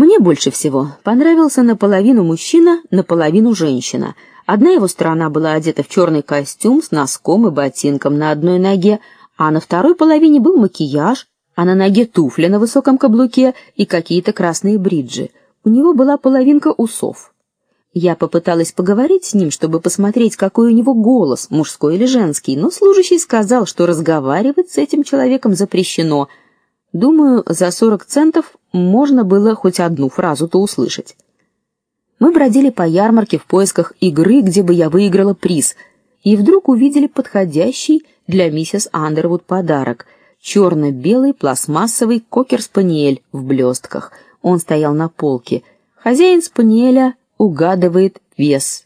Мне больше всего понравился наполовину мужчина, наполовину женщина. Одна его сторона была одета в черный костюм с носком и ботинком на одной ноге, а на второй половине был макияж, а на ноге туфли на высоком каблуке и какие-то красные бриджи. У него была половинка усов. Я попыталась поговорить с ним, чтобы посмотреть, какой у него голос, мужской или женский, но служащий сказал, что разговаривать с этим человеком запрещено. Думаю, за 40 центов можно было хоть одну фразу-то услышать. Мы бродили по ярмарке в поисках игры, где бы я выиграла приз, и вдруг увидели подходящий для миссис Андервуд подарок черно белый пластмассовый кокер-спаниель в блестках. Он стоял на полке. Хозяин спаниеля угадывает вес.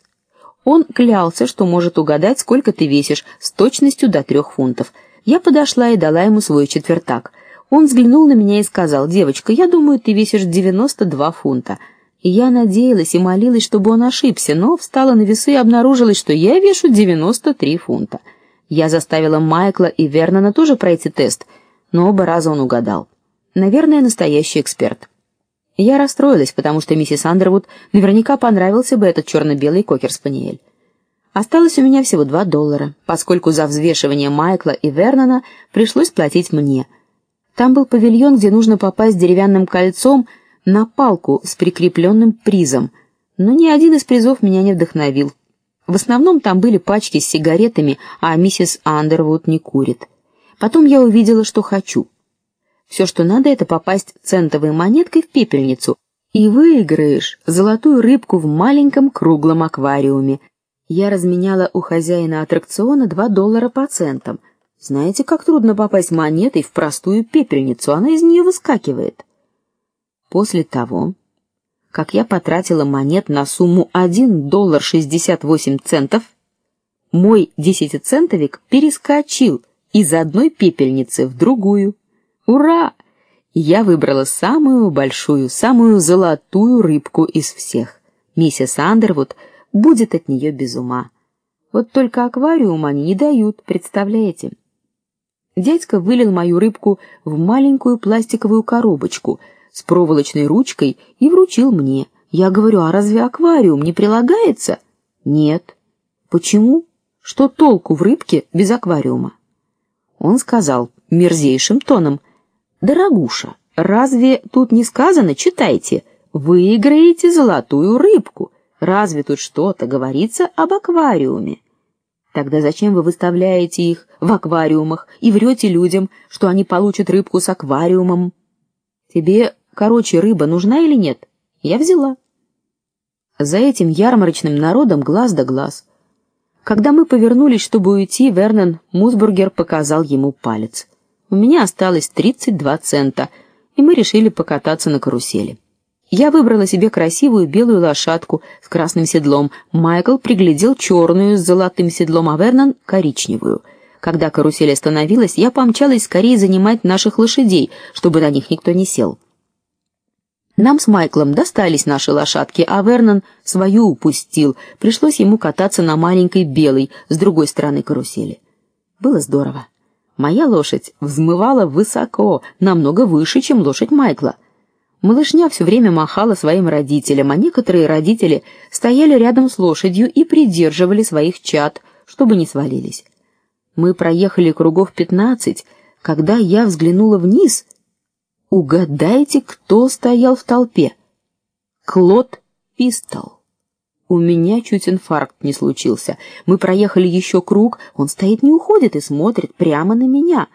Он клялся, что может угадать, сколько ты весишь, с точностью до трех фунтов. Я подошла и дала ему свой четвертак. Он взглянул на меня и сказал: "Девочка, я думаю, ты весишь 92 фунта". И я надеялась и молилась, чтобы он ошибся, но встала на весы и обнаружилось, что я вешу 93 фунта. Я заставила Майкла и Вернона тоже пройти тест, но оба раза он угадал. Наверное, настоящий эксперт. Я расстроилась, потому что миссис Андервуд наверняка понравился бы этот черно белый кокер-спаниель. Осталось у меня всего два доллара, поскольку за взвешивание Майкла и Вернона пришлось платить мне. Там был павильон, где нужно попасть деревянным кольцом на палку с прикрепленным призом, но ни один из призов меня не вдохновил. В основном там были пачки с сигаретами, а миссис Андервуд не курит. Потом я увидела, что хочу. Все, что надо, это попасть центовой монеткой в пепельницу, и выиграешь золотую рыбку в маленьком круглом аквариуме. Я разменяла у хозяина аттракциона два доллара по центам. Знаете, как трудно попасть монетой в простую пепельницу, она из нее выскакивает. После того, как я потратила монет на сумму 1 доллар 68 центов, мой десятицентовик перескочил из одной пепельницы в другую. Ура! Я выбрала самую большую, самую золотую рыбку из всех. Миссис Андервуд будет от нее без ума. Вот только аквариум они не дают, представляете? Дядька вылил мою рыбку в маленькую пластиковую коробочку с проволочной ручкой и вручил мне. Я говорю: "А разве аквариум не прилагается?" "Нет". "Почему? Что толку в рыбке без аквариума?" Он сказал мерзейшим тоном: Дорогуша, разве тут не сказано, читайте, выиграете золотую рыбку? Разве тут что-то говорится об аквариуме? Тогда зачем вы выставляете их в аквариумах и врете людям, что они получат рыбку с аквариумом? Тебе, короче, рыба нужна или нет? Я взяла. За этим ярмарочным народом глаз да глаз. Когда мы повернулись, чтобы уйти, Вернон Мусбургер показал ему палец. У меня осталось 32 цента, и мы решили покататься на карусели. Я выбрала себе красивую белую лошадку с красным седлом. Майкл приглядел черную с золотым седлом, а Вернон коричневую. Когда карусель остановилась, я помчалась скорее занимать наших лошадей, чтобы на них никто не сел. Нам с Майклом достались наши лошадки, а Вернон свою упустил. Пришлось ему кататься на маленькой белой с другой стороны карусели. Было здорово. Моя лошадь взмывала высоко, намного выше, чем лошадь Майкла. Малышня все время махала своим родителям, а некоторые родители стояли рядом с лошадью и придерживали своих чад, чтобы не свалились. Мы проехали кругов пятнадцать, когда я взглянула вниз. Угадайте, кто стоял в толпе? Клод Пистол. У меня чуть инфаркт не случился. Мы проехали еще круг, он стоит не уходит и смотрит прямо на меня.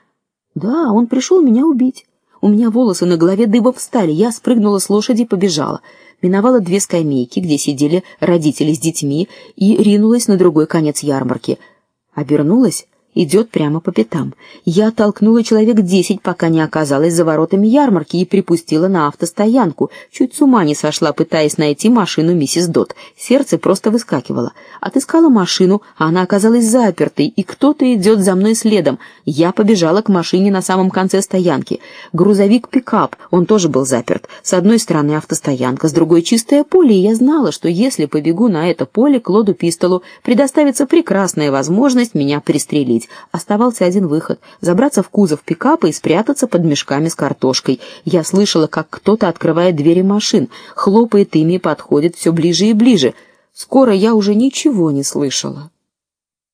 Да, он пришел меня убить. У меня волосы на голове дыбом встали. Я спрыгнула с лошади и побежала. Миновала две скамейки, где сидели родители с детьми, и ринулась на другой конец ярмарки. Обернулась идет прямо по пятам. Я толкнула человек десять, пока не оказалась за воротами ярмарки и припустила на автостоянку. Чуть с ума не сошла, пытаясь найти машину миссис Дот. Сердце просто выскакивало. Отыскала машину, а она оказалась запертой, и кто-то идет за мной следом. Я побежала к машине на самом конце стоянки. Грузовик-пикап, он тоже был заперт. С одной стороны автостоянка, с другой чистое поле, и я знала, что если побегу на это поле, Клоду Пистолу предоставится прекрасная возможность меня пристрелить. Оставался один выход забраться в кузов пикапа и спрятаться под мешками с картошкой. Я слышала, как кто-то открывает двери машин, хлопает ими и подходит все ближе и ближе. Скоро я уже ничего не слышала.